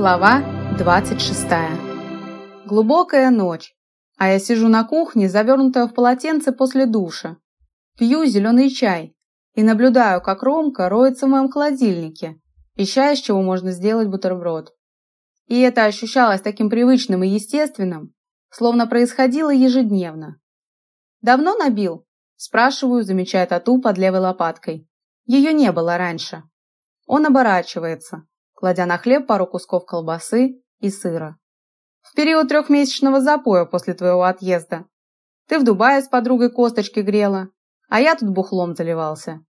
Глава 26. Глубокая ночь, а я сижу на кухне, завернутая в полотенце после душа. Пью зеленый чай и наблюдаю, как Ромка роется в моем холодильнике, ища, из чего можно сделать бутерброд. И это ощущалось таким привычным и естественным, словно происходило ежедневно. «Давно набил?» – спрашиваю, замечая тату под левой лопаткой. Ее не было раньше. Он оборачивается, кладя на хлеб пару кусков колбасы и сыра. В период трехмесячного запоя после твоего отъезда. Ты в Дубае с подругой косточки грела, а я тут бухлом заливался.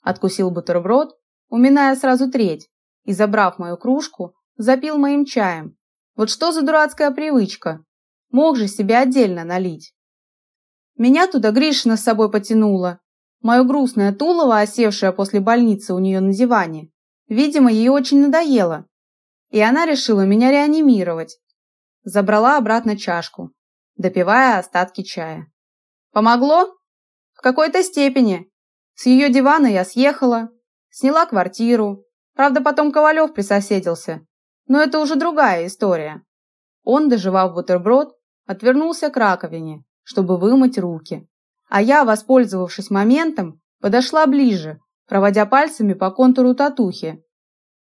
Откусил бутерброд, уминая сразу треть, и, забрав мою кружку, запил моим чаем. Вот что за дурацкая привычка? Мог же себе отдельно налить. Меня туда Гришина с собой потянула. Мое грустное тулово, осевшее после больницы у нее на диване, Видимо, ей очень надоело, и она решила меня реанимировать. Забрала обратно чашку, допивая остатки чая. Помогло? В какой-то степени. С ее дивана я съехала, сняла квартиру. Правда, потом Ковалев присоседился. Но это уже другая история. Он, доживав бутерброд, отвернулся к раковине, чтобы вымыть руки. А я, воспользовавшись моментом, подошла ближе проводя пальцами по контуру татухи.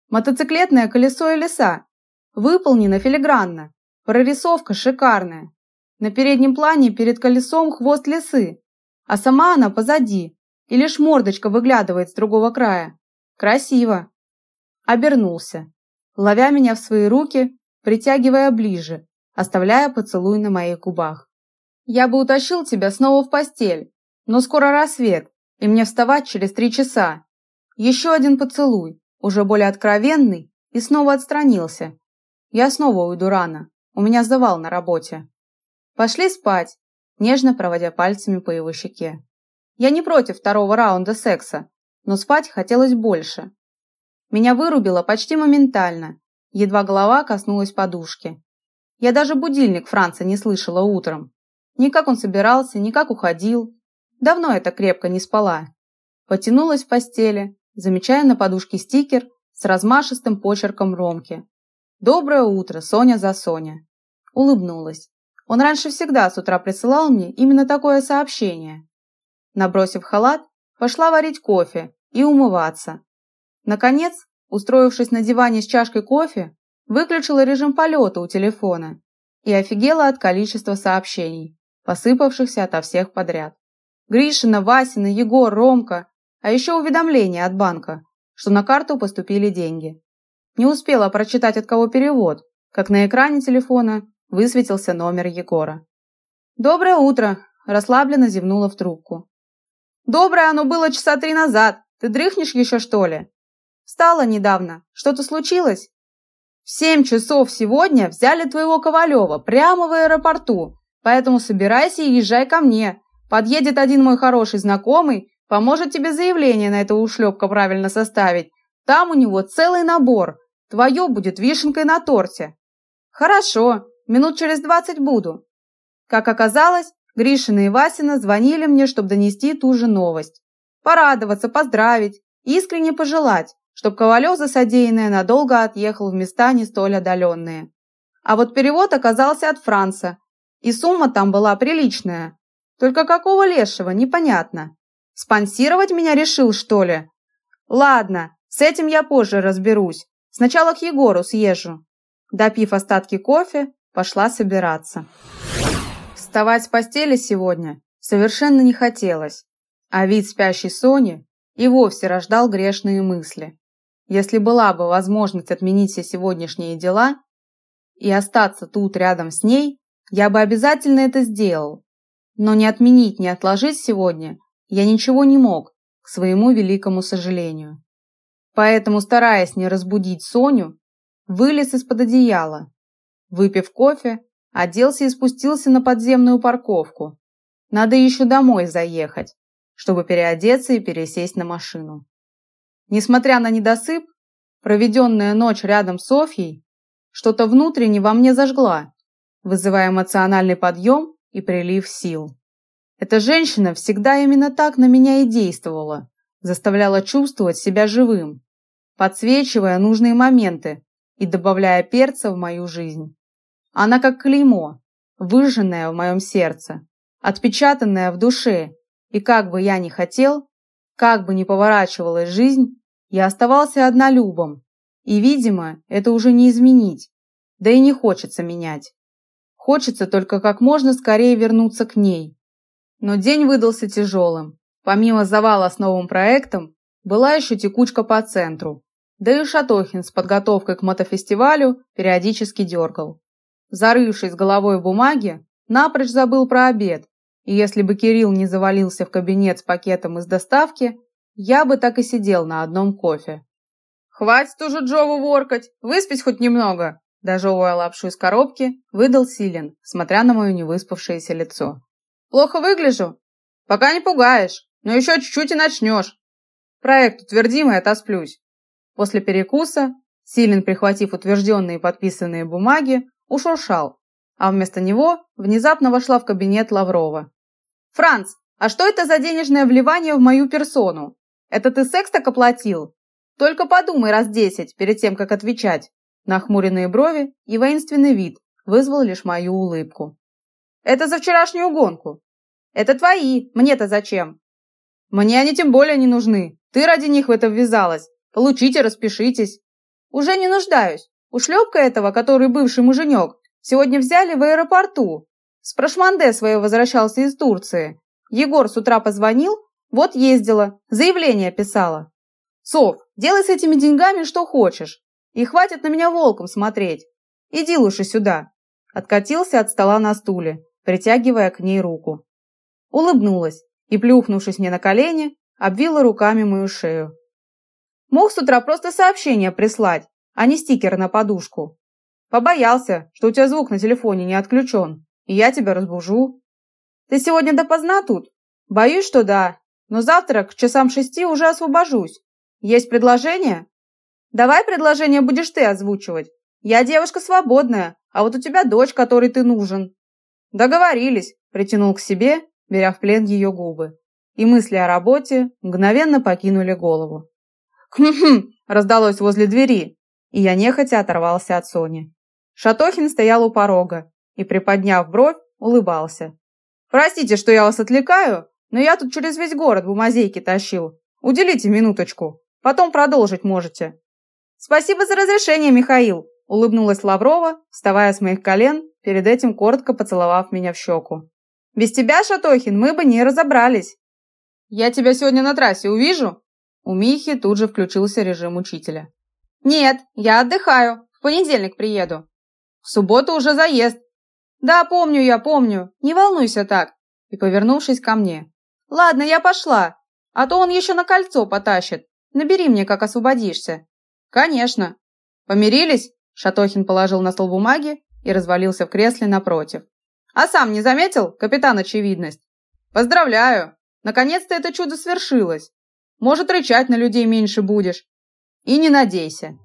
Мотоциклетное колесо и леса. Выполнено филигранно. Прорисовка шикарная. На переднем плане перед колесом хвост лисы, а сама она позади, и лишь мордочка выглядывает с другого края. Красиво. Обернулся, ловя меня в свои руки, притягивая ближе, оставляя поцелуй на моих губах. Я бы утащил тебя снова в постель, но скоро рассвет, и мне вставать через три часа. Еще один поцелуй, уже более откровенный, и снова отстранился. Я снова уйду рано, у меня завал на работе. Пошли спать, нежно проводя пальцами по его щеке. Я не против второго раунда секса, но спать хотелось больше. Меня вырубило почти моментально, едва голова коснулась подушки. Я даже будильник Франца не слышала утром. Ни как он собирался, ни как уходил, Давно это крепко не спала. Потянулась в постели, замечая на подушке стикер с размашистым почерком Ромки. «Доброе утро, Соня за Соня». Улыбнулась. Он раньше всегда с утра присылал мне именно такое сообщение. Набросив халат, пошла варить кофе и умываться. Наконец, устроившись на диване с чашкой кофе, выключила режим полета у телефона и офигела от количества сообщений, посыпавшихся ото всех подряд. Гришина, Васина, Егор, Ромка, а еще уведомление от банка, что на карту поступили деньги. Не успела прочитать от кого перевод, как на экране телефона высветился номер Егора. «Доброе утро!» – расслабленно зевнула в трубку. «Доброе оно было часа три назад. Ты дрыхнешь еще, что ли?» «Встала недавно. Что-то случилось?» «В семь часов сегодня взяли твоего Ковалева прямо в аэропорту, поэтому собирайся и езжай ко мне. Подъедет один мой хороший знакомый, поможет тебе заявление на этого ушлепка правильно составить. Там у него целый набор. Твое будет вишенкой на торте. Хорошо, минут через двадцать буду. Как оказалось, Гришина и Васина звонили мне, чтобы донести ту же новость. Порадоваться, поздравить, искренне пожелать, чтобы Ковалев за содеянное надолго отъехал в места не столь отдаленные. А вот перевод оказался от Франца, и сумма там была приличная, только какого лешего, непонятно. Спонсировать меня решил, что ли? Ладно, с этим я позже разберусь. Сначала к Егору съезжу. Допив остатки кофе, пошла собираться. Вставать с постели сегодня совершенно не хотелось, а вид спящей Сони и вовсе рождал грешные мысли. Если была бы возможность отменить все сегодняшние дела и остаться тут рядом с ней, я бы обязательно это сделал. Но не отменить, не отложить сегодня я ничего не мог, к своему великому сожалению. Поэтому, стараясь не разбудить Соню, вылез из-под одеяла. Выпив кофе, оделся и спустился на подземную парковку. Надо еще домой заехать, чтобы переодеться и пересесть на машину. Несмотря на недосып, проведенная ночь рядом с Софьей что-то внутренне во мне зажгла, вызывая эмоциональный подъем и прилив сил. Эта женщина всегда именно так на меня и действовала, заставляла чувствовать себя живым, подсвечивая нужные моменты, и добавляя перца в мою жизнь. Она как клеймо, выжженное в моем сердце, отпечатанное в душе, и как бы я ни хотел, как бы ни поворачивалась жизнь, я оставался однолюбом, и, видимо, это уже не изменить, да и не хочется менять. Хочется только как можно скорее вернуться к ней. Но день выдался тяжелым. Помимо завала с новым проектом, была еще текучка по центру. Да и Шатохин с подготовкой к мотофестивалю периодически дергал. Зарывшись головой в бумаге, напрочь забыл про обед. И если бы Кирилл не завалился в кабинет с пакетом из доставки, я бы так и сидел на одном кофе. «Хватит уже Джову воркать, выспись хоть немного!» Дожевывая лапшу из коробки, выдал Силен, смотря на мое невыспавшееся лицо. «Плохо выгляжу? Пока не пугаешь, но еще чуть-чуть и начнешь. Проект утвердим и отосплюсь». После перекуса Силен, прихватив утвержденные и подписанные бумаги, ушуршал, а вместо него внезапно вошла в кабинет Лаврова. «Франц, а что это за денежное вливание в мою персону? Это ты секс так оплатил? Только подумай раз десять перед тем, как отвечать». Нахмуренные брови и воинственный вид вызвал лишь мою улыбку. «Это за вчерашнюю гонку. Это твои, мне-то зачем?» «Мне они тем более не нужны. Ты ради них в это ввязалась. Получите, распишитесь». «Уже не нуждаюсь. Ушлепка этого, который бывший муженек, сегодня взяли в аэропорту. С Прошманде своего возвращался из Турции. Егор с утра позвонил, вот ездила, заявление писала. Сов, делай с этими деньгами что хочешь. И хватит на меня волком смотреть. Иди лучше сюда. Откатился от стола на стуле, притягивая к ней руку. Улыбнулась и, плюхнувшись мне на колени, обвила руками мою шею. Мог с утра просто сообщение прислать, а не стикер на подушку. Побоялся, что у тебя звук на телефоне не отключен, и я тебя разбужу. Ты сегодня допоздна тут? Боюсь, что да, но завтра к часам шести уже освобожусь. Есть предложение? Давай предложение будешь ты озвучивать. Я девушка свободная, а вот у тебя дочь, которой ты нужен. Договорились, притянул к себе, беря в плен ее губы. И мысли о работе мгновенно покинули голову. «Хм-хм!» раздалось возле двери, и я нехотя оторвался от Сони. Шатохин стоял у порога и, приподняв бровь, улыбался. «Простите, что я вас отвлекаю, но я тут через весь город бумазейки тащил. Уделите минуточку, потом продолжить можете». «Спасибо за разрешение, Михаил!» – улыбнулась Лаврова, вставая с моих колен, перед этим коротко поцеловав меня в щеку. «Без тебя, Шатохин, мы бы не разобрались!» «Я тебя сегодня на трассе увижу?» У Михи тут же включился режим учителя. «Нет, я отдыхаю. В понедельник приеду». «В субботу уже заезд». «Да, помню я, помню. Не волнуйся так». И, повернувшись ко мне. «Ладно, я пошла. А то он еще на кольцо потащит. Набери мне, как освободишься». «Конечно». «Помирились?» Шатохин положил на стол бумаги и развалился в кресле напротив. «А сам не заметил, капитан Очевидность?» «Поздравляю! Наконец-то это чудо свершилось. Может, рычать на людей меньше будешь. И не надейся.